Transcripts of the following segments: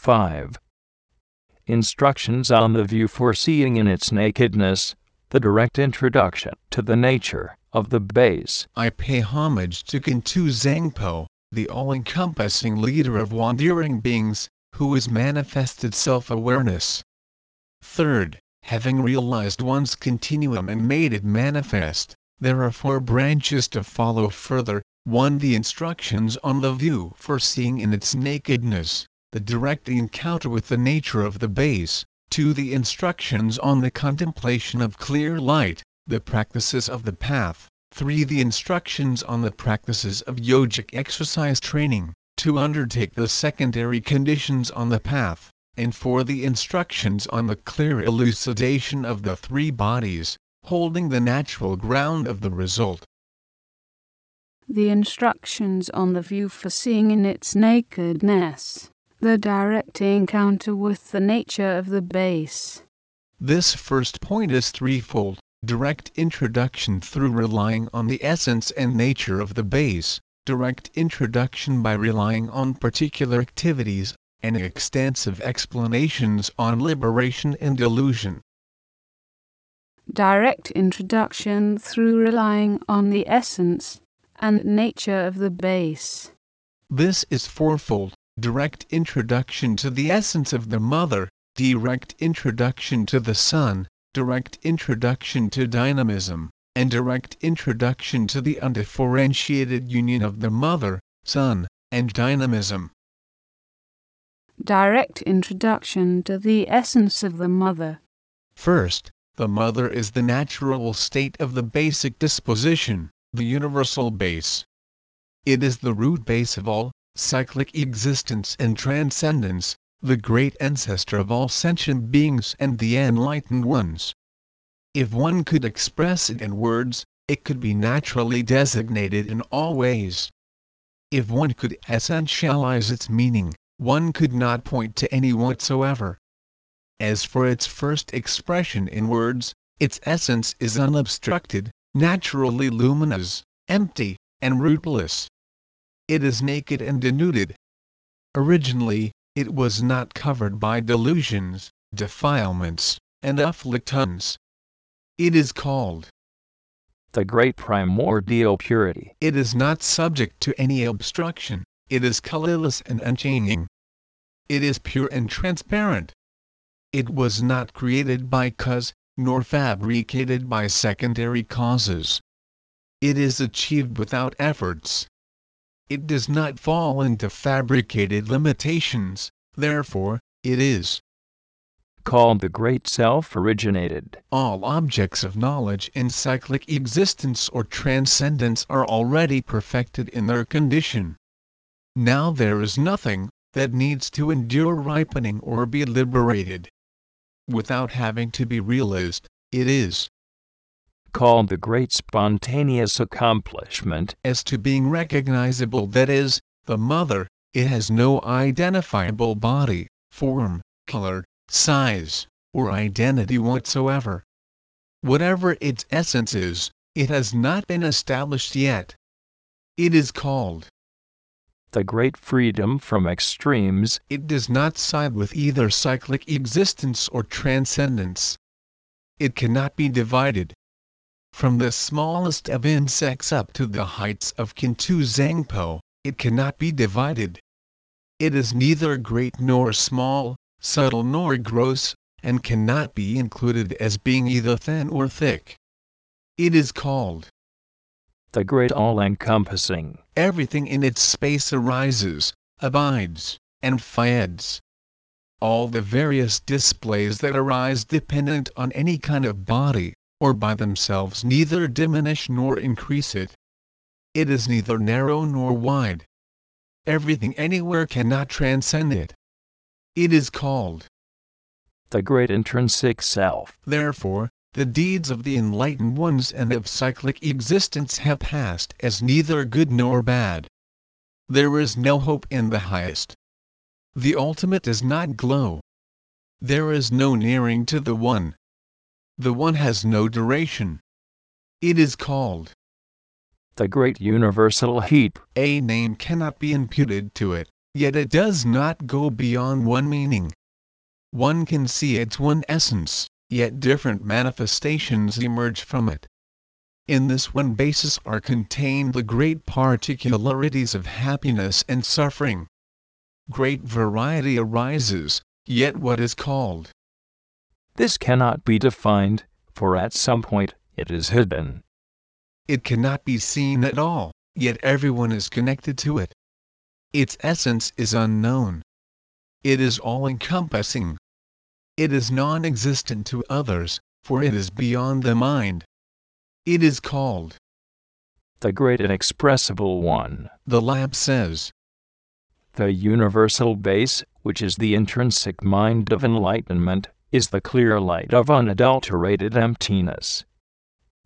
5. Instructions on the view for seeing in its nakedness, the direct introduction to the nature of the base. I pay homage to Kuntu Zangpo, the all-encompassing leader of wandering beings, who has manifested self-awareness. Third, having realized one's continuum and made it manifest, there are four branches to follow further. 1. The instructions on the view for seeing in its nakedness the direct encounter with the nature of the base, 2. The instructions on the contemplation of clear light, the practices of the path, 3. The instructions on the practices of yogic exercise training, to undertake the secondary conditions on the path, and 4. The instructions on the clear elucidation of the three bodies, holding the natural ground of the result. The instructions on the view for seeing in its nakedness the direct encounter with the nature of the base. This first point is threefold direct introduction through relying on the essence and nature of the base, direct introduction by relying on particular activities, and extensive explanations on liberation and illusion. Direct introduction through relying on the essence and nature of the base. This is fourfold direct introduction to the essence of the mother, direct introduction to the son, direct introduction to dynamism, and direct introduction to the undifferentiated union of the mother, son, and dynamism. Direct introduction to the essence of the mother. First, the mother is the natural state of the basic disposition, the universal base. It is the root base of all, cyclic existence and transcendence, the great ancestor of all sentient beings and the enlightened ones. If one could express it in words, it could be naturally designated in all ways. If one could essentialize its meaning, one could not point to any whatsoever. As for its first expression in words, its essence is unobstructed, naturally luminous, empty, and rootless it is naked and denuded. Originally, it was not covered by delusions, defilements, and afflictions. It is called the great primordial purity. It is not subject to any obstruction, it is colorless and unchanging. It is pure and transparent. It was not created by cause, nor fabricated by secondary causes. It is achieved without efforts it does not fall into fabricated limitations, therefore, it is called the Great Self originated. All objects of knowledge in cyclic existence or transcendence are already perfected in their condition. Now there is nothing that needs to endure ripening or be liberated. Without having to be realized, it is called the great spontaneous accomplishment. As to being recognizable, that is, the mother, it has no identifiable body, form, color, size, or identity whatsoever. Whatever its essence is, it has not been established yet. It is called the great freedom from extremes. It does not side with either cyclic existence or transcendence. It cannot be divided, from the smallest of insects up to the heights of Kuntu Zangpo, it cannot be divided. It is neither great nor small, subtle nor gross, and cannot be included as being either thin or thick. It is called the great all-encompassing. Everything in its space arises, abides, and fades. All the various displays that arise dependent on any kind of body, or by themselves neither diminish nor increase it. It is neither narrow nor wide. Everything anywhere cannot transcend it. It is called the great intrinsic self. Therefore, the deeds of the enlightened ones and of cyclic existence have passed as neither good nor bad. There is no hope in the highest. The ultimate does not glow. There is no nearing to the one the one has no duration. It is called the great universal heat. A name cannot be imputed to it, yet it does not go beyond one meaning. One can see its one essence, yet different manifestations emerge from it. In this one basis are contained the great particularities of happiness and suffering. Great variety arises, yet what is called This cannot be defined, for at some point it is hidden. It cannot be seen at all, yet everyone is connected to it. Its essence is unknown. It is all encompassing. It is non existent to others, for it is beyond the mind. It is called the Great Inexpressible One. The Lamp says the universal base, which is the intrinsic mind of enlightenment, is the clear light of unadulterated emptiness.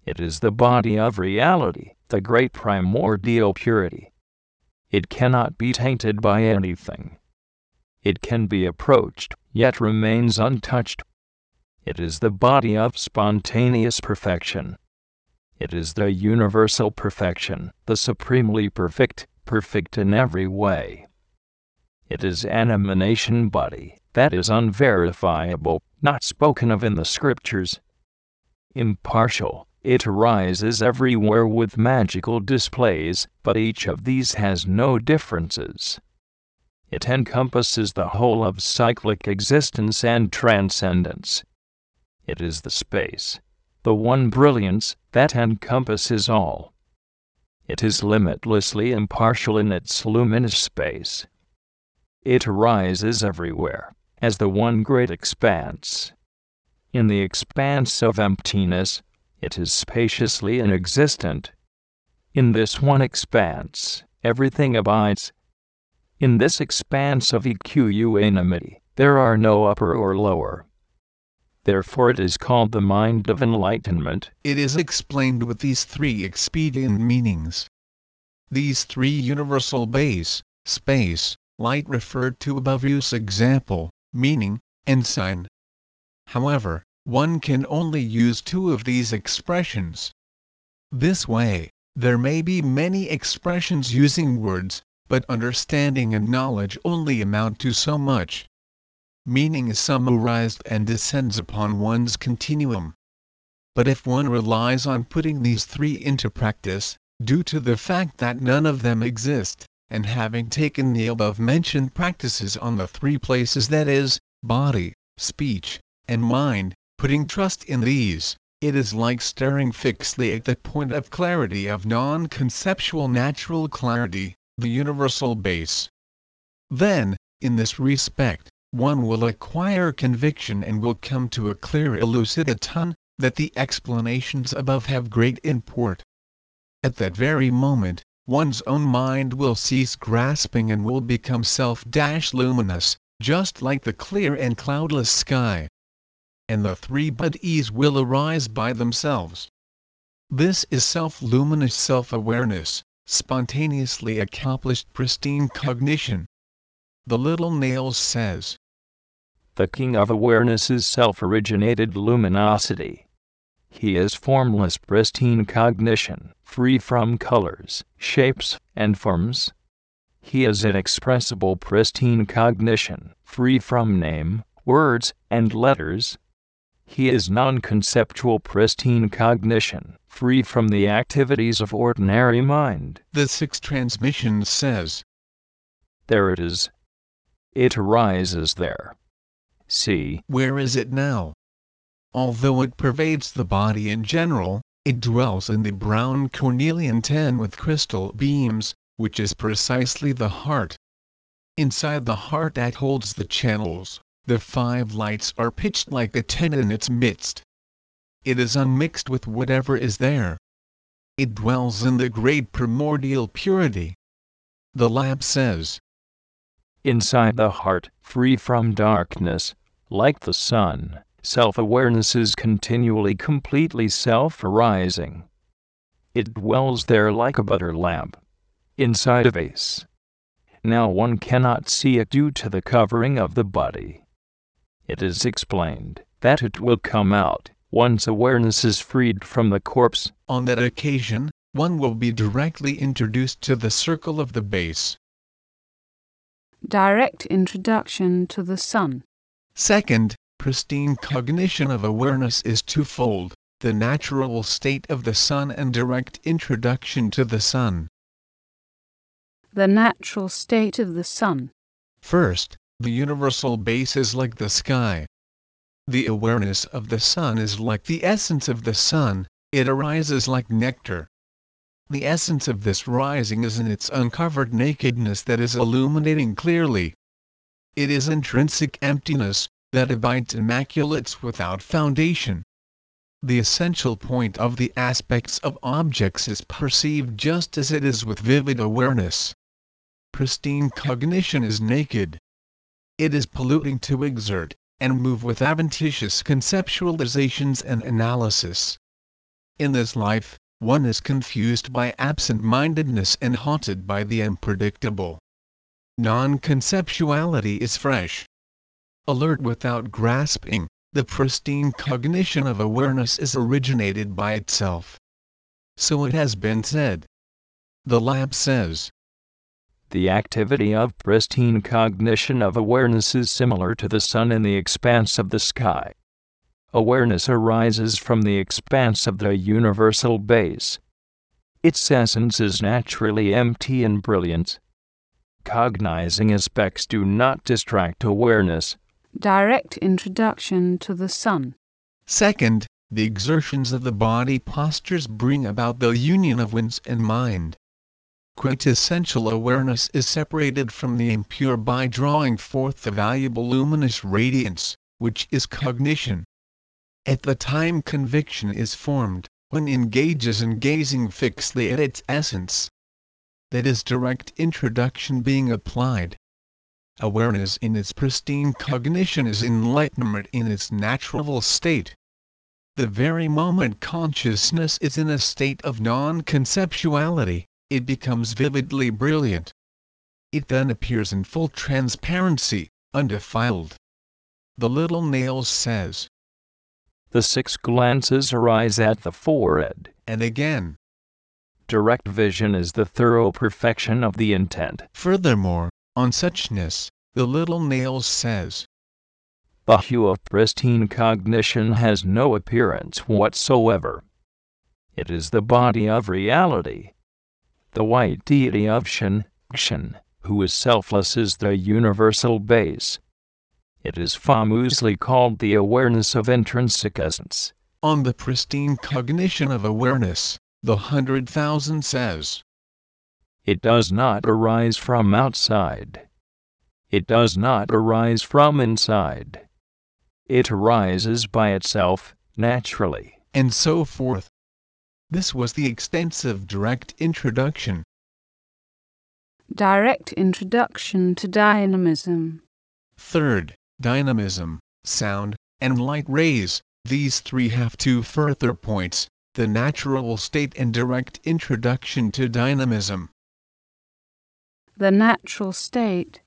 It is the body of reality, the great primordial purity. It cannot be tainted by anything. It can be approached, yet remains untouched. It is the body of spontaneous perfection. It is the universal perfection, the supremely perfect, perfect in every way. It is an emanation body that is unverifiable, not spoken of in the scriptures. Impartial, it arises everywhere with magical displays, but each of these has no differences. It encompasses the whole of cyclic existence and transcendence. It is the space, the one brilliance that encompasses all. It is limitlessly impartial in its luminous space. It arises everywhere, as the one great expanse. In the expanse of emptiness, it is spaciously inexistent. In this one expanse, everything abides. In this expanse of equanimity, there are no upper or lower. Therefore it is called the mind of enlightenment. It is explained with these three expedient meanings. These three universal base, space, light referred to above use example, meaning, and sign. However, one can only use two of these expressions. This way, there may be many expressions using words, but understanding and knowledge only amount to so much meaning is summarized and descends upon one's continuum. But if one relies on putting these three into practice, due to the fact that none of them exist, and having taken the above mentioned practices on the three places that is, body, speech, and mind, putting trust in these, it is like staring fixedly at the point of clarity of non conceptual natural clarity, the universal base. Then, in this respect, one will acquire conviction and will come to a clear elucidation that the explanations above have great import. At that very moment, one's own mind will cease grasping and will become self-luminous, just like the clear and cloudless sky. And the three buddhis will arise by themselves. This is self-luminous self-awareness, spontaneously accomplished pristine cognition. The little nails says, the king of awareness is self originated luminosity. He is formless, pristine cognition, free from colors, shapes, and forms. He is inexpressible, pristine cognition, free from name, words, and letters. He is non conceptual, pristine cognition, free from the activities of ordinary mind. The sixth transmission says, There it is. It arises there See, where is it now? Although it pervades the body in general, it dwells in the brown cornelian tin with crystal beams, which is precisely the heart. Inside the heart that holds the channels, the five lights are pitched like a tent in its midst. It is unmixed with whatever is there. It dwells in the great primordial purity. The lamp says, Inside the heart, free from darkness, like the sun, self awareness is continually completely self arising. It dwells there like a butter lamp inside a vase. Now one cannot see it due to the covering of the body. It is explained that it will come out once awareness is freed from the corpse. On that occasion, one will be directly introduced to the circle of the base. Direct introduction to the son. Second, pristine cognition of awareness is twofold the natural state of the son and direct introduction to the son. The natural state of the son. First, the universal base is like the sky. The awareness of the son is like the essence of the Sun, it arises like nectar. The essence of this rising is in its uncovered nakedness that is illuminating clearly. It is intrinsic emptiness, that abides immaculates without foundation. The essential point of the aspects of objects is perceived just as it is with vivid awareness. Pristine cognition is naked. It is polluting to exert and move with adventitious conceptualizations and analysis. In this life, one is confused by absent-mindedness and haunted by the unpredictable. Non-conceptuality is fresh. Alert without grasping, the pristine cognition of awareness is originated by itself. So it has been said. The lamp says, the activity of pristine cognition of awareness is similar to the sun in the expanse of the sky. Awareness arises from the expanse of the universal base. Its essence is naturally empty and brilliant. Cognizing aspects do not distract awareness. Direct introduction to the son. Second, the exertions of the body postures bring about the union of winds and mind quintessential awareness is separated from the impure by drawing forth the valuable luminous radiance, which is cognition. At the time conviction is formed, one engages in gazing fixedly at its essence. That is direct introduction being applied. Awareness in its pristine cognition is enlightenment in its natural state. The very moment consciousness is in a state of non conceptuality, it becomes vividly brilliant. It then appears in full transparency, undefiled. The little nails says, The six glances arise at the forehead. And again, Direct vision is the thorough perfection of the intent. Furthermore, on suchness, the little nails says, The hue of pristine cognition has no appearance whatsoever. It is the body of reality the white deity of Shen, Shen, who is selfless is the universal base. It is famously called the awareness of intrinsic essence. On the pristine cognition of awareness, the hundred thousand says, It does not arise from outside. It does not arise from inside. It arises by itself, naturally. And so forth. This was the extensive direct introduction. Direct introduction to dynamism. Third, dynamism, sound, and light rays. These three have two further points the natural state and direct introduction to dynamism. The natural state.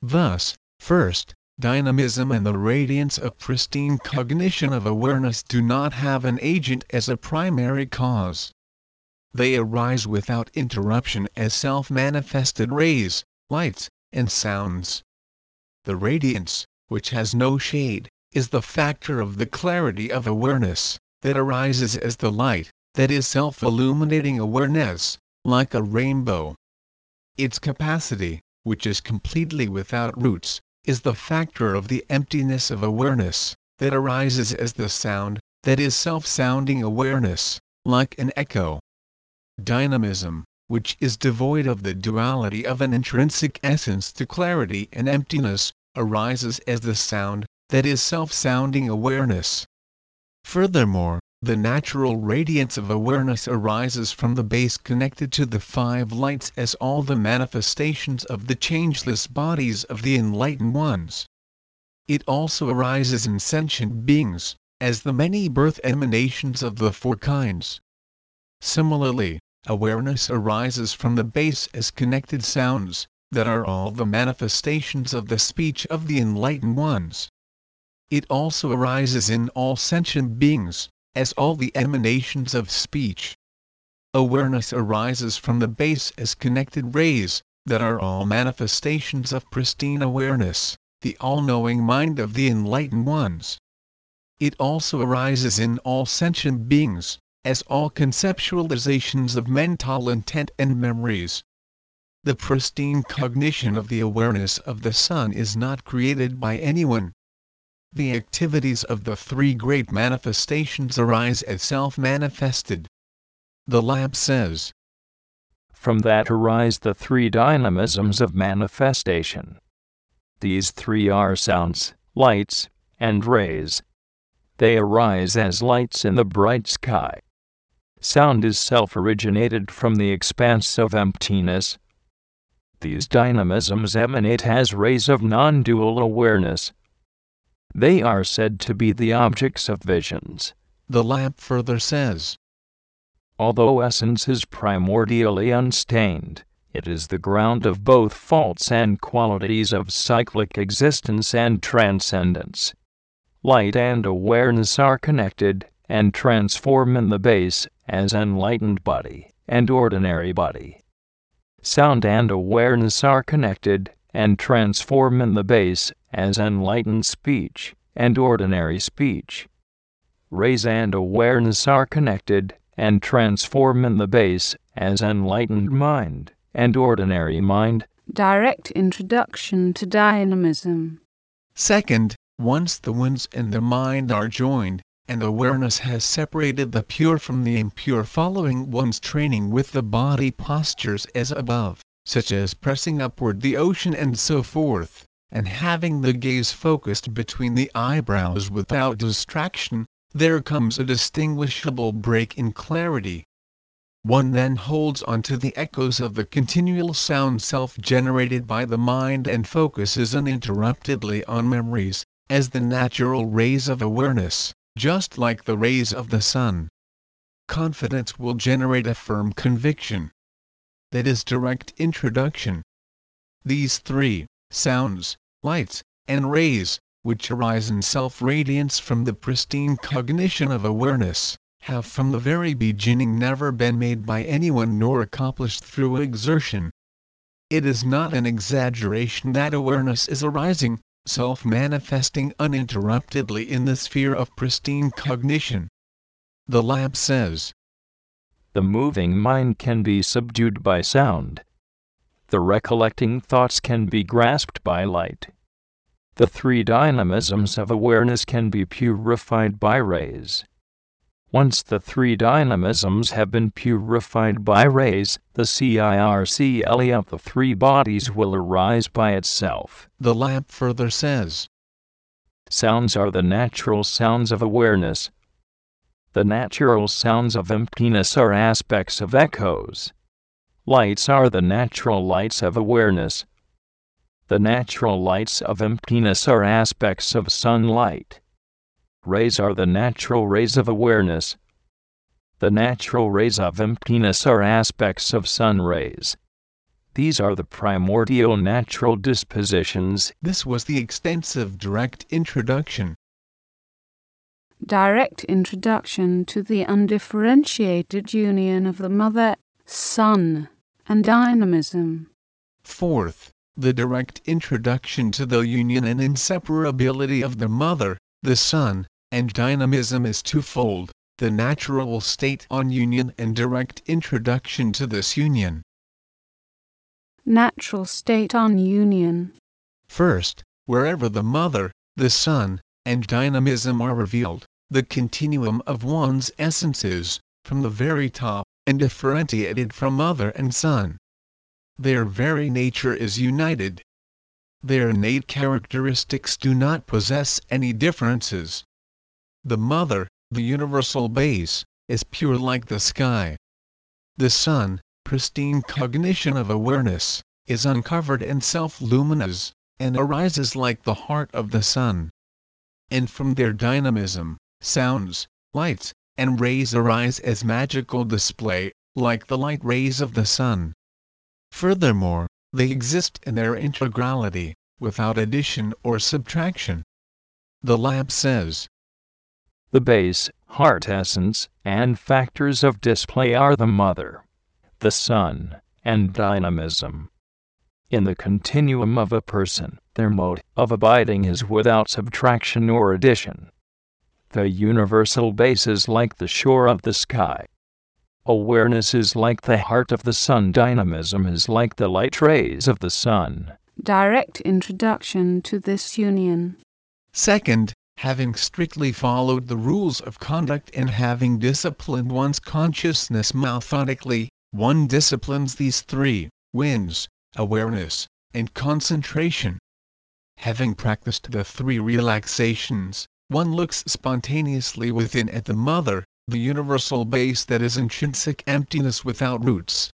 Thus, first, dynamism and the radiance of pristine cognition of awareness do not have an agent as a primary cause. They arise without interruption as self-manifested rays, lights, and sounds. The radiance, which has no shade, is the factor of the clarity of awareness, that arises as the light, that is self-illuminating awareness, like a rainbow. Its capacity, which is completely without roots, is the factor of the emptiness of awareness, that arises as the sound, that is self-sounding awareness, like an echo. Dynamism, which is devoid of the duality of an intrinsic essence to clarity and emptiness, arises as the sound, that is self-sounding awareness. Furthermore, the natural radiance of awareness arises from the base connected to the five lights as all the manifestations of the changeless bodies of the enlightened ones. It also arises in sentient beings, as the many birth emanations of the four kinds. Similarly, awareness arises from the base as connected sounds, that are all the manifestations of the speech of the enlightened ones. It also arises in all sentient beings, as all the emanations of speech. Awareness arises from the base as connected rays, that are all manifestations of pristine awareness, the all-knowing mind of the enlightened ones. It also arises in all sentient beings, as all conceptualizations of mental intent and memories. The pristine cognition of the awareness of the Son is not created by anyone. The activities of the three great manifestations arise as self-manifested. The lamp says, From that arise the three dynamisms of manifestation. These three are sounds, lights, and rays. They arise as lights in the bright sky. Sound is self originated from the expanse of emptiness. These dynamisms emanate as rays of non dual awareness. They are said to be the objects of visions. The lamp further says, Although essence is primordially unstained, it is the ground of both faults and qualities of cyclic existence and transcendence light and awareness are connected and transform in the base as enlightened body and ordinary body. Sound and awareness are connected and transform in the base as enlightened speech and ordinary speech. Rays and awareness are connected and transform in the base as enlightened mind and ordinary mind. Direct introduction to dynamism. Second, once the winds and the mind are joined, and awareness has separated the pure from the impure following one's training with the body postures as above, such as pressing upward the ocean and so forth, and having the gaze focused between the eyebrows without distraction, there comes a distinguishable break in clarity. One then holds on to the echoes of the continual sound self generated by the mind and focuses uninterruptedly on memories, as the natural rays of awareness, just like the rays of the sun. Confidence will generate a firm conviction. That is direct introduction. These three sounds, lights, and rays, which arise in self radiance from the pristine cognition of awareness, have from the very beginning never been made by anyone nor accomplished through exertion. It is not an exaggeration that awareness is arising, self manifesting uninterruptedly in the sphere of pristine cognition. The lamp says The moving mind can be subdued by sound. The recollecting thoughts can be grasped by light. The three dynamisms of awareness can be purified by rays. Once the three dynamisms have been purified by rays, the CIRCLE of the three bodies will arise by itself. The lamp further says Sounds are the natural sounds of awareness. The natural sounds of emptiness are aspects of echoes. Lights are the natural lights of awareness. The natural lights of emptiness are aspects of sunlight. Rays are the natural rays of awareness. The natural rays of emptiness are aspects of sun rays. These are the primordial natural dispositions. This was the extensive direct introduction. Direct introduction to the undifferentiated union of the mother, son, and dynamism. Fourth, the direct introduction to the union and inseparability of the mother, the son, and dynamism is twofold the natural state on union and direct introduction to this union. Natural state on union. First, wherever the mother, the son, and dynamism are revealed, the continuum of one's essences, from the very top, and differentiated from mother and son. Their very nature is united. Their innate characteristics do not possess any differences. The mother, the universal base, is pure like the sky. The son, pristine cognition of awareness, is uncovered and self-luminous, and arises like the heart of the sun. And from their dynamism, sounds, lights, and rays arise as magical display, like the light rays of the sun. Furthermore, they exist in their integrality, without addition or subtraction. The lamp says, the base, heart essence, and factors of display are the mother, the son, and dynamism. In the continuum of a person, their mode of abiding is without subtraction or addition. The universal base is like the shore of the sky. Awareness is like the heart of the sun, dynamism is like the light rays of the sun. Direct introduction to this union. Second, having strictly followed the rules of conduct and having disciplined one's consciousness methodically, one disciplines these three winds awareness, and concentration. Having practiced the three relaxations, one looks spontaneously within at the mother, the universal base that is intrinsic emptiness without roots.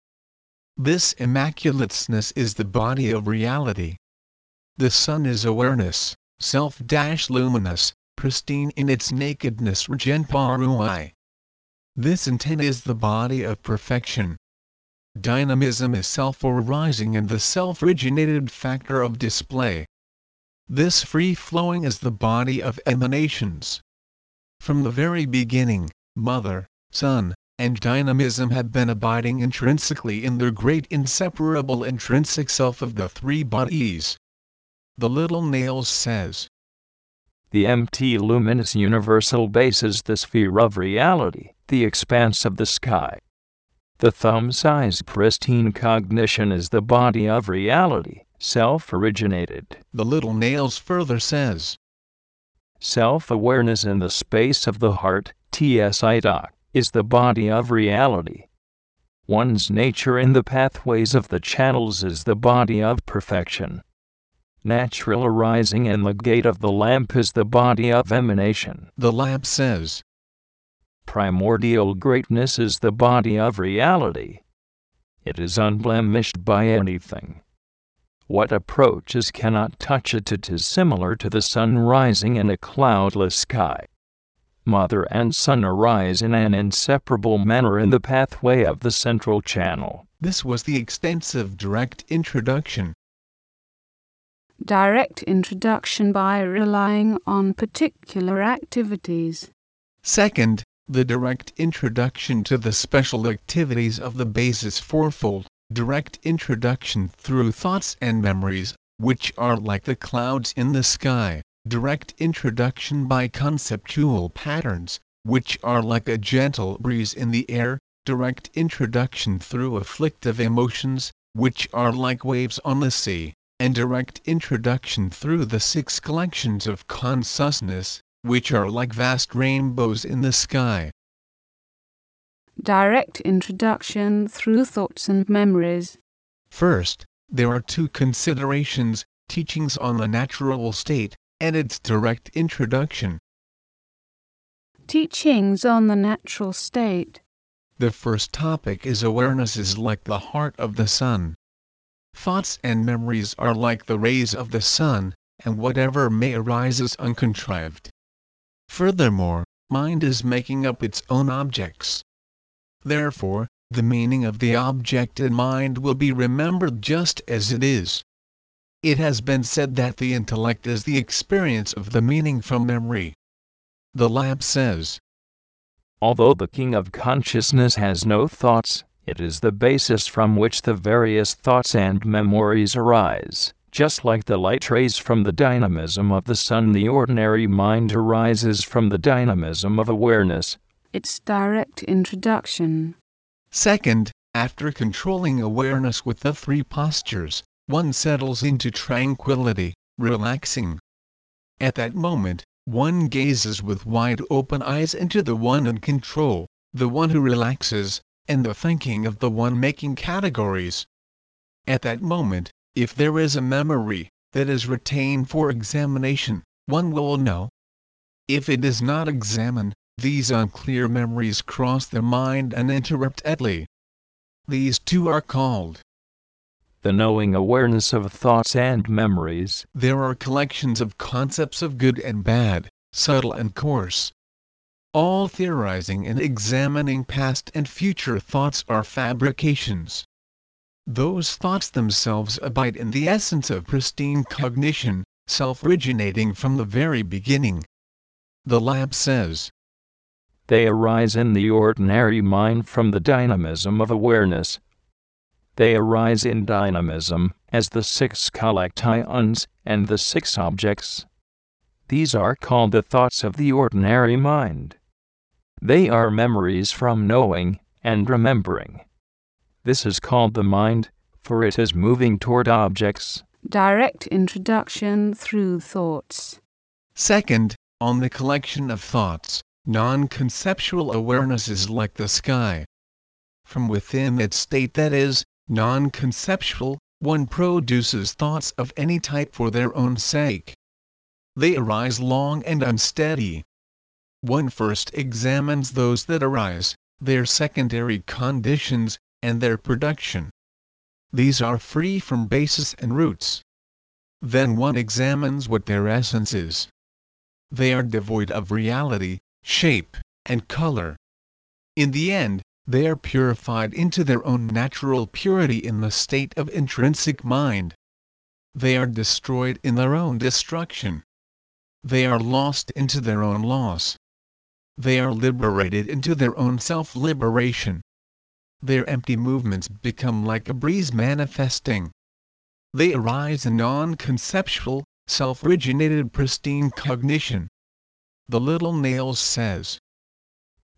This immaculateness is the body of reality. The son is awareness, self-luminous, pristine in its nakedness Rajnparui. This intent is the body of perfection. Dynamism is self-arising and the self-originated factor of display. This free-flowing is the body of emanations. From the very beginning, Mother, Son, and dynamism have been abiding intrinsically in their great inseparable intrinsic self of the three bodies. The little nails says, The empty luminous universal base is the sphere of reality, the expanse of the sky. The thumb-sized pristine cognition is the body of reality, self originated. The little nails further says, Self awareness in the space of the heart, TSI doc, is the body of reality. One's nature in the pathways of the channels is the body of perfection. Natural arising in the gate of the lamp is the body of emanation. The lamp says, Primordial greatness is the body of reality. It is unblemished by anything. What approaches cannot touch it. It is similar to the sun rising in a cloudless sky mother and son arise in an inseparable manner in the pathway of the central channel. This was the extensive direct introduction. Direct introduction by relying on particular activities. Second, the direct introduction to the special activities of the basis fourfold, direct introduction through thoughts and memories, which are like the clouds in the sky. Direct introduction by conceptual patterns, which are like a gentle breeze in the air, direct introduction through afflictive emotions, which are like waves on the sea, and direct introduction through the six collections of consciousness, which are like vast rainbows in the sky. Direct introduction through thoughts and memories. First, there are two considerations teachings on the natural state, and its direct introduction. Teachings on the natural state. The first topic is awareness is like the heart of the sun. Thoughts and memories are like the rays of the sun, and whatever may arise is uncontrived. Furthermore, mind is making up its own objects. Therefore, the meaning of the object in mind will be remembered just as it is. It has been said that the intellect is the experience of the meaning from memory. The lamp says, Although the king of consciousness has no thoughts, it is the basis from which the various thoughts and memories arise. Just like the light rays from the dynamism of the sun, the ordinary mind arises from the dynamism of awareness. Its direct introduction. Second, after controlling awareness with the three postures, one settles into tranquility, relaxing. At that moment, one gazes with wide open eyes into the one in control, the one who relaxes, and the thinking of the one making categories. At that moment, if there is a memory that is retained for examination, one will know. If it is not examined, these unclear memories cross the mind and interrupt Etli. These two are called the knowing awareness of thoughts and memories. There are collections of concepts of good and bad, subtle and coarse. All theorizing and examining past and future thoughts are fabrications. Those thoughts themselves abide in the essence of pristine cognition, self originating from the very beginning. The lamp says, They arise in the ordinary mind from the dynamism of awareness, they arise in dynamism, as the six collections and the six objects. These are called the thoughts of the ordinary mind. They are memories from knowing and remembering. This is called the mind, for it is moving toward objects. Direct introduction through thoughts. Second, on the collection of thoughts, non conceptual awareness is like the sky. From within its state that is, non conceptual, one produces thoughts of any type for their own sake. They arise long and unsteady. One first examines those that arise, their secondary conditions, and their production. These are free from basis and roots. Then one examines what their essence is. They are devoid of reality, shape, and color. In the end, they are purified into their own natural purity in the state of intrinsic mind. They are destroyed in their own destruction. They are lost into their own loss. They are liberated into their own self liberation. Their empty movements become like a breeze manifesting. They arise in non conceptual, self originated pristine cognition. The little nails says,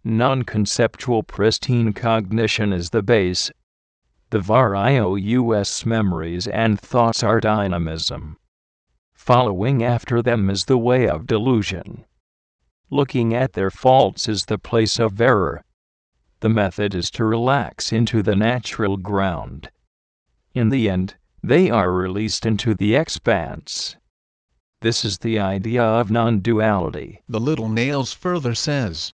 Non conceptual pristine cognition is the base. The various memories and thoughts are dynamism. Following after them is the way of delusion. Looking at their faults is the place of error. The method is to relax into the natural ground. In the end, they are released into the expanse. This is the idea of non duality. The little nails further says,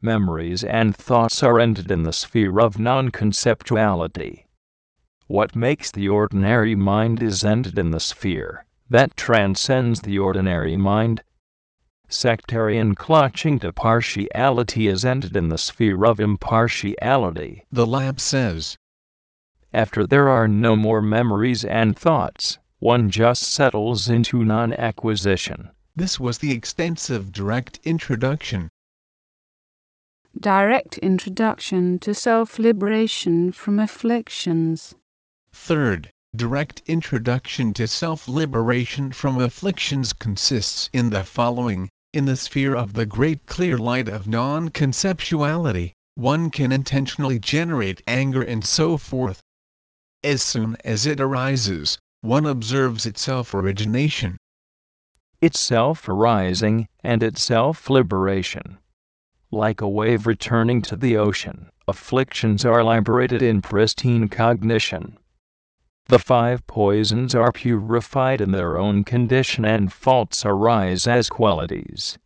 memories and thoughts are ended in the sphere of non conceptuality. What makes the ordinary mind is ended in the sphere that transcends the ordinary mind. Sectarian clutching to partiality is ended in the sphere of impartiality. The lamp says. After there are no more memories and thoughts, one just settles into non acquisition. This was the extensive direct introduction direct introduction to self liberation from afflictions. Third, direct introduction to self liberation from afflictions consists in the following In the sphere of the great clear light of non conceptuality, one can intentionally generate anger and so forth. As soon as it arises, one observes its self origination, its self arising, and its self liberation like a wave returning to the ocean, afflictions are liberated in pristine cognition. The five poisons are purified in their own condition and faults arise as qualities.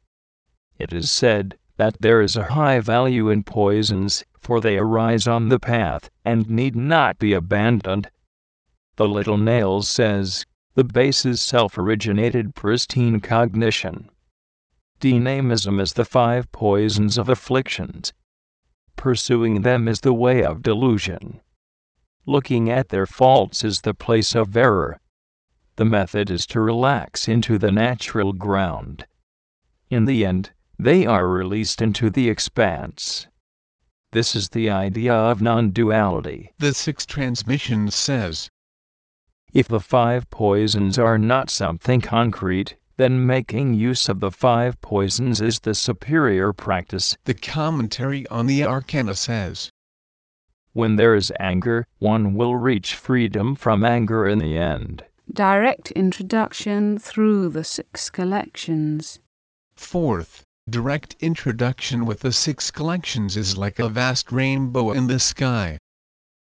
It is said that there is a high value in poisons, for they arise on the path and need not be abandoned. The Little Nails says, the base is self originated pristine cognition. Dynamism is the five poisons of afflictions. Pursuing them is the way of delusion. Looking at their faults is the place of error. The method is to relax into the natural ground. In the end, they are released into the expanse. This is the idea of non duality. The sixth transmission says If the five poisons are not something concrete, then making use of the five poisons is the superior practice. The commentary on the Arcana says When there is anger, one will reach freedom from anger in the end. Direct introduction through the six collections. Fourth, direct introduction with the six collections is like a vast rainbow in the sky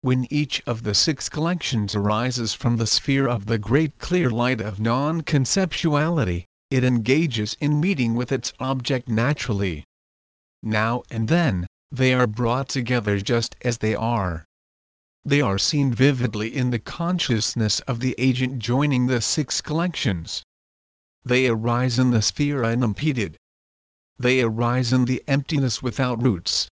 when each of the six collections arises from the sphere of the great clear light of non conceptuality, it engages in meeting with its object naturally. Now and then, they are brought together just as they are. They are seen vividly in the consciousness of the agent joining the six collections. They arise in the sphere unimpeded. They arise in the emptiness without roots.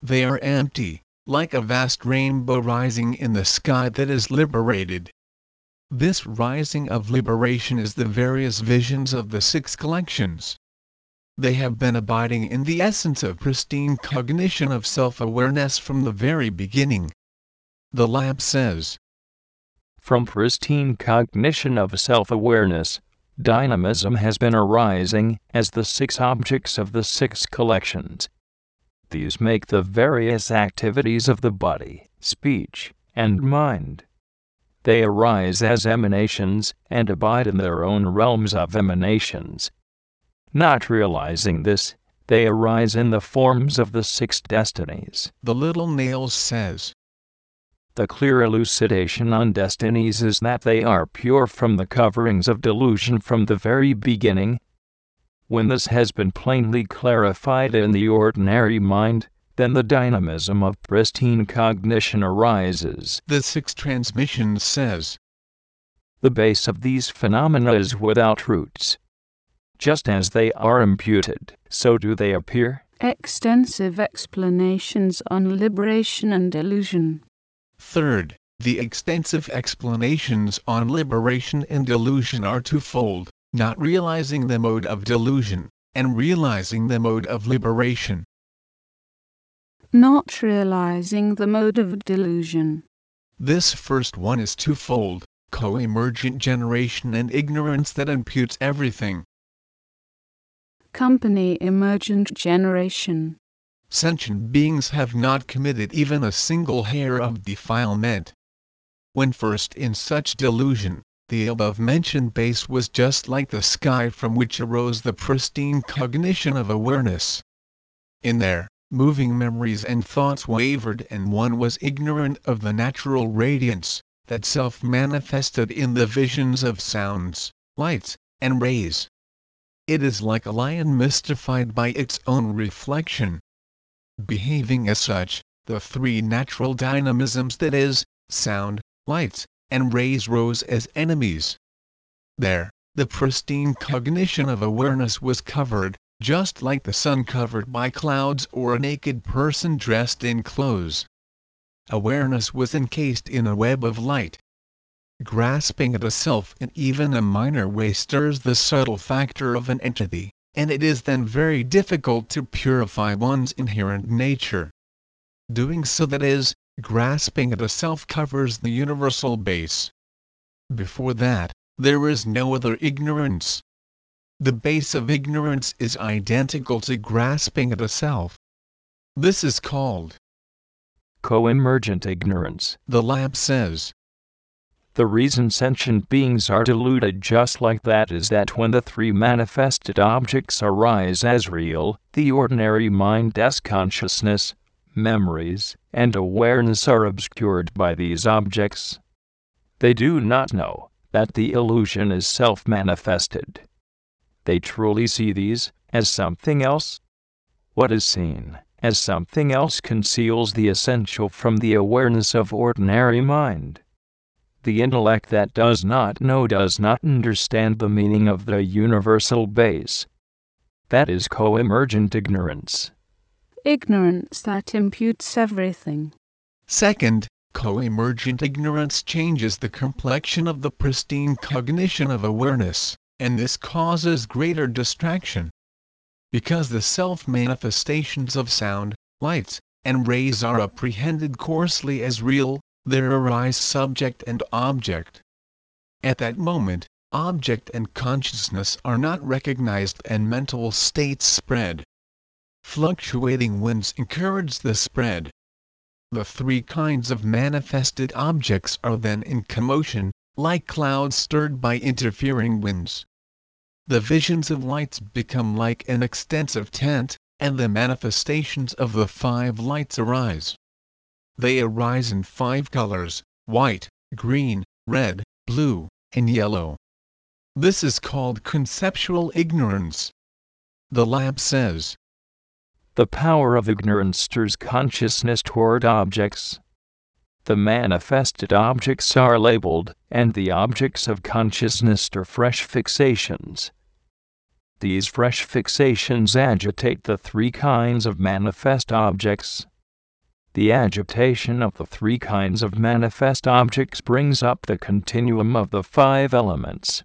They are empty, like a vast rainbow rising in the sky that is liberated. This rising of liberation is the various visions of the six collections. They have been abiding in the essence of pristine cognition of self awareness from the very beginning. The lamp says from pristine cognition of self awareness, dynamism has been arising as the six objects of the six collections. These make the various activities of the body, speech, and mind. They arise as emanations and abide in their own realms of emanations. Not realizing this, they arise in the forms of the six destinies. The little nails says, The clear elucidation on destinies is that they are pure from the coverings of delusion from the very beginning. When this has been plainly clarified in the ordinary mind, then the dynamism of pristine cognition arises. The sixth transmission says, The base of these phenomena is without roots. Just as they are imputed, so do they appear. Extensive explanations on liberation and illusion. Third, the extensive explanations on liberation and delusion are twofold, not realizing the mode of delusion, and realizing the mode of liberation. Not realizing the mode of delusion. This first one is twofold, co-emergent generation and ignorance that imputes everything. Co-emergent generation. Sentient beings have not committed even a single hair of defilement. When first in such delusion, the above mentioned base was just like the sky from which arose the pristine cognition of awareness. In there, moving memories and thoughts wavered and one was ignorant of the natural radiance that self manifested in the visions of sounds, lights, and rays. It is like a lion mystified by its own reflection. Behaving as such, the three natural dynamisms that is, sound, lights, and rays rose as enemies. There, the pristine cognition of awareness was covered, just like the sun covered by clouds or a naked person dressed in clothes. Awareness was encased in a web of light, grasping at a self in even a minor way stirs the subtle factor of an entity, and it is then very difficult to purify one's inherent nature. Doing so that is, grasping at a self covers the universal base. Before that, there is no other ignorance. The base of ignorance is identical to grasping at a self. This is called co-emergent ignorance. The Lamp says, the reason sentient beings are deluded just like that is that when the three manifested objects arise as real, the ordinary mind's consciousness, memories, and awareness are obscured by these objects. They do not know that the illusion is self manifested. They truly see these as something else. What is seen as something else conceals the essential from the awareness of ordinary mind. The intellect that does not know does not understand the meaning of the universal base. That is co emergent ignorance. Ignorance that imputes everything. Second, co emergent ignorance changes the complexion of the pristine cognition of awareness, and this causes greater distraction. Because the self manifestations of sound, lights, and rays are apprehended coarsely as real, there arise subject and object. At that moment, object and consciousness are not recognized and mental states spread. Fluctuating winds encourage the spread. The three kinds of manifested objects are then in commotion, like clouds stirred by interfering winds. The visions of lights become like an extensive tent, and the manifestations of the five lights arise. They arise in five colors white, green, red, blue, and yellow. This is called conceptual ignorance. The Lamp says The power of ignorance stirs consciousness toward objects. The manifested objects are labeled, and the objects of consciousness are fresh fixations. These fresh fixations agitate the three kinds of manifest objects. The agitation of the three kinds of manifest objects brings up the continuum of the five elements.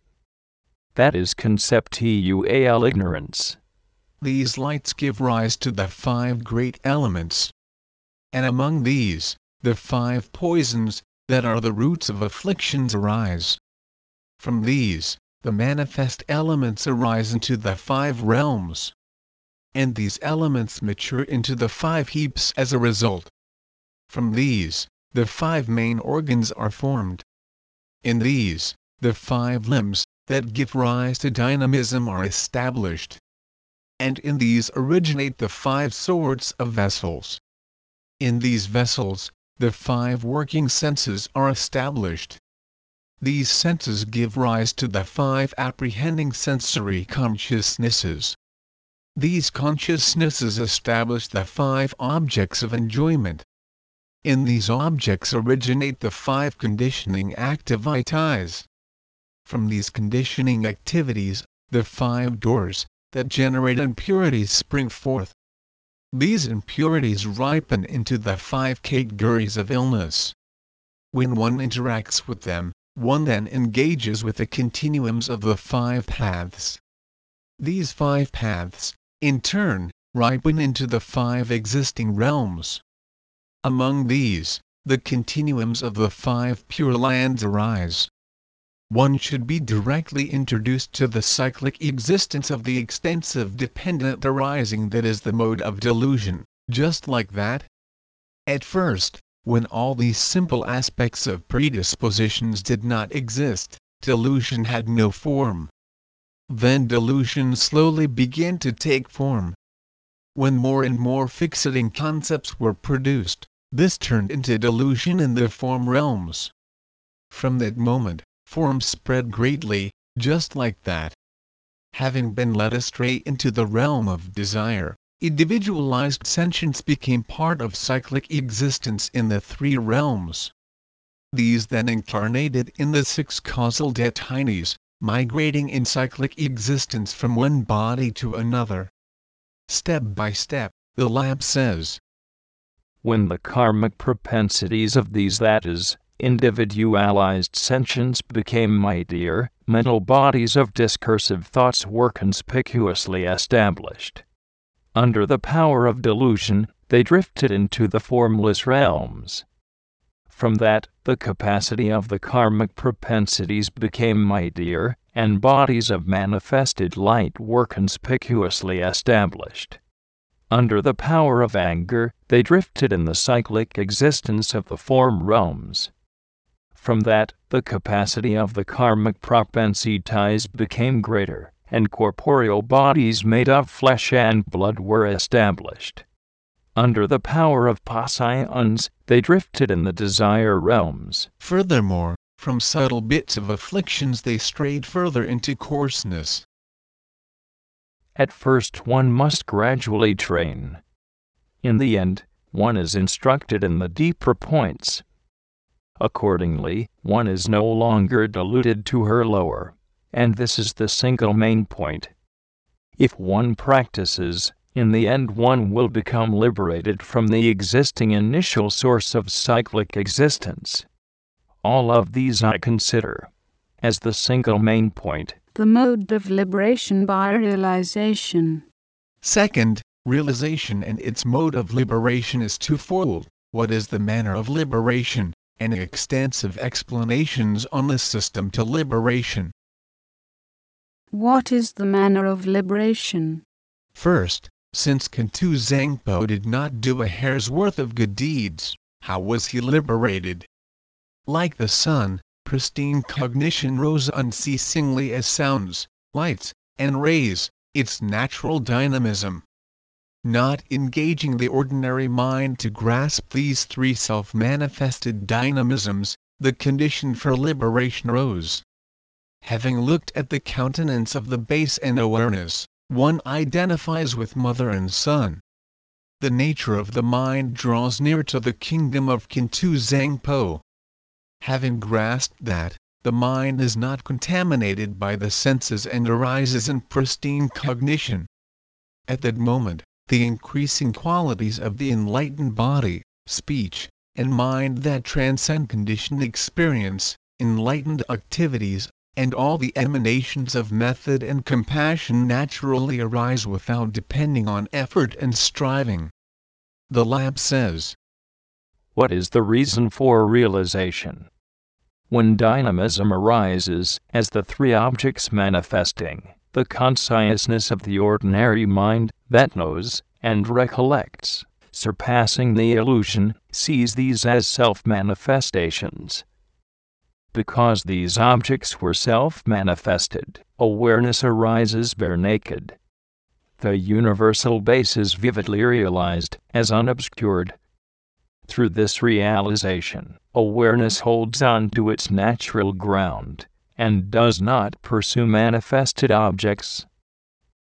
That is conceptual ignorance. These lights give rise to the five great elements. And among these, the five poisons, that are the roots of afflictions arise. From these, the manifest elements arise into the five realms. And these elements mature into the five heaps as a result. From these, the five main organs are formed. In these, the five limbs that give rise to dynamism are established. And in these originate the five sorts of vessels. In these vessels, the five working senses are established. These senses give rise to the five apprehending sensory consciousnesses. These consciousnesses establish the five objects of enjoyment. In these objects originate the five conditioning activities. From these conditioning activities, the five doors that generate impurities spring forth. These impurities ripen into the five categories of illness. When one interacts with them, one then engages with the continuums of the five paths. These five paths, in turn, ripen into the five existing realms. Among these, the continuums of the five pure lands arise. One should be directly introduced to the cyclic existence of the extensive dependent arising that is the mode of delusion, just like that. At first, when all these simple aspects of predispositions did not exist, delusion had no form. Then delusion slowly began to take form. When more and more fixating concepts were produced, this turned into delusion in the form realms. From that moment, form spread greatly, just like that. Having been led astray into the realm of desire, individualized sentience became part of cyclic existence in the three realms. These then incarnated in the six causal destinies, migrating in cyclic existence from one body to another. Step by step, the Lamp says. When the karmic propensities of these that is, individualized sentience became mightier, mental bodies of discursive thoughts were conspicuously established under the power of delusion, they drifted into the formless realms. From that, the capacity of the karmic propensities became mightier, and bodies of manifested light were conspicuously established. Under the power of anger, they drifted in the cyclic existence of the form realms. From that, the capacity of the karmic propensities ties became greater and corporeal bodies made of flesh and blood were established. Under the power of passions, they drifted in the desire realms. Furthermore, from subtle bits of afflictions they strayed further into coarseness. At first, one must gradually train. In the end, one is instructed in the deeper points. Accordingly, one is no longer deluded to her lower and this is the single main point. If one practices, in the end one will become liberated from the existing initial source of cyclic existence. All of these I consider as the single main point. The mode of liberation by realization. Second, realization and its mode of liberation is twofold. What is the manner of liberation, and extensive explanations on the system to liberation. What is the manner of liberation? First, since Kuntu Zangpo did not do a hair's worth of good deeds, how was he liberated? Like the sun, pristine cognition rose unceasingly as sounds, lights, and rays, its natural dynamism. Not engaging the ordinary mind to grasp these three self manifested dynamisms, the condition for liberation arose. Having looked at the countenance of the base and awareness, one identifies with mother and son. The nature of the mind draws near to the kingdom of Kuntu Zangpo. Having grasped that, the mind is not contaminated by the senses and arises in pristine cognition. At that moment, the increasing qualities of the enlightened body, speech, and mind that transcend conditioned experience, enlightened activities, and all the emanations of method and compassion naturally arise without depending on effort and striving. The Lamp says What is the reason for realization? When dynamism arises as the three objects manifesting, the consciousness of the ordinary mind that knows and recollects, surpassing the illusion, sees these as self manifestations. Because these objects were self manifested, awareness arises bare naked. The universal base is vividly realized as unobscured. Through this realization, awareness holds on to its natural ground and does not pursue manifested objects.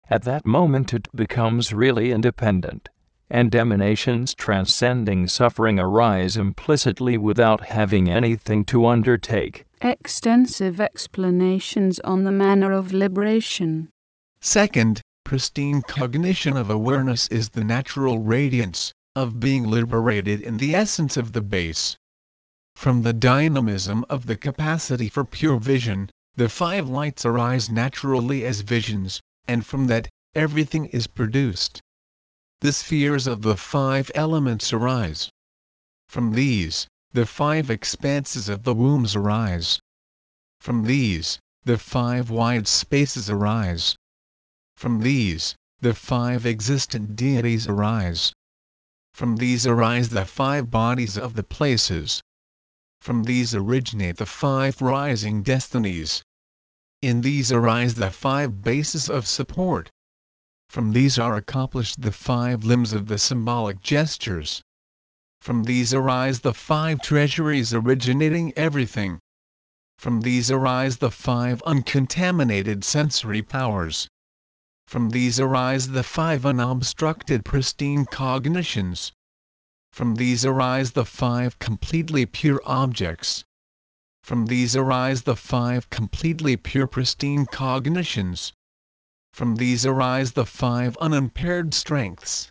At that moment, it becomes really independent, and emanations transcending suffering arise implicitly without having anything to undertake. Extensive explanations on the manner of liberation. Second, pristine cognition of awareness is the natural radiance of being liberated in the essence of the base. From the dynamism of the capacity for pure vision, the five lights arise naturally as visions, and from that, everything is produced. The spheres of the five elements arise. From these, the five expanses of the wombs arise. From these, the five wide spaces arise. From these, the five existent deities arise. From these arise the five bodies of the places. From these originate the five rising destinies. In these arise the five bases of support. From these are accomplished the five limbs of the symbolic gestures. From these arise the five treasuries originating everything. From these arise the five uncontaminated sensory powers. From these arise the five unobstructed pristine cognitions. From these arise the five completely pure objects. From these arise the five completely pure pristine cognitions. From these arise the five unimpaired strengths.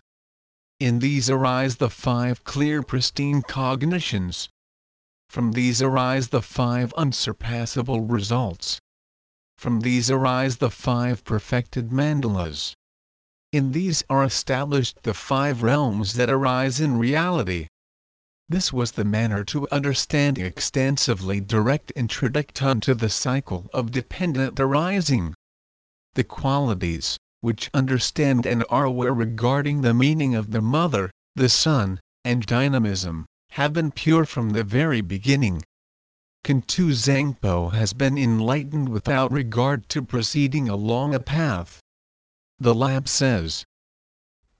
In these arise the five clear pristine cognitions. From these arise the five unsurpassable results. From these arise the five perfected mandalas. In these are established the five realms that arise in reality. This was the manner to understand extensively direct introduction to the cycle of dependent arising. The qualities, which understand and are aware regarding the meaning of the mother, the son, and dynamism, have been pure from the very beginning. Kuntu Zangpo has been enlightened without regard to proceeding along a path. The Lamp says,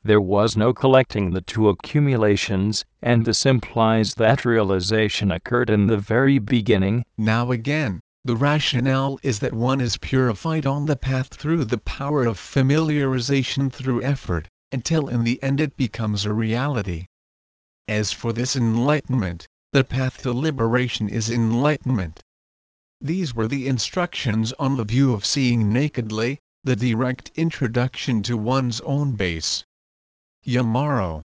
There was no collecting the two accumulations, and this implies that realization occurred in the very beginning. Now again, the rationale is that one is purified on the path through the power of familiarization through effort, until in the end it becomes a reality. As for this enlightenment, the path to liberation is enlightenment. These were the instructions on the view of seeing nakedly, the direct introduction to one's own base. Yamaro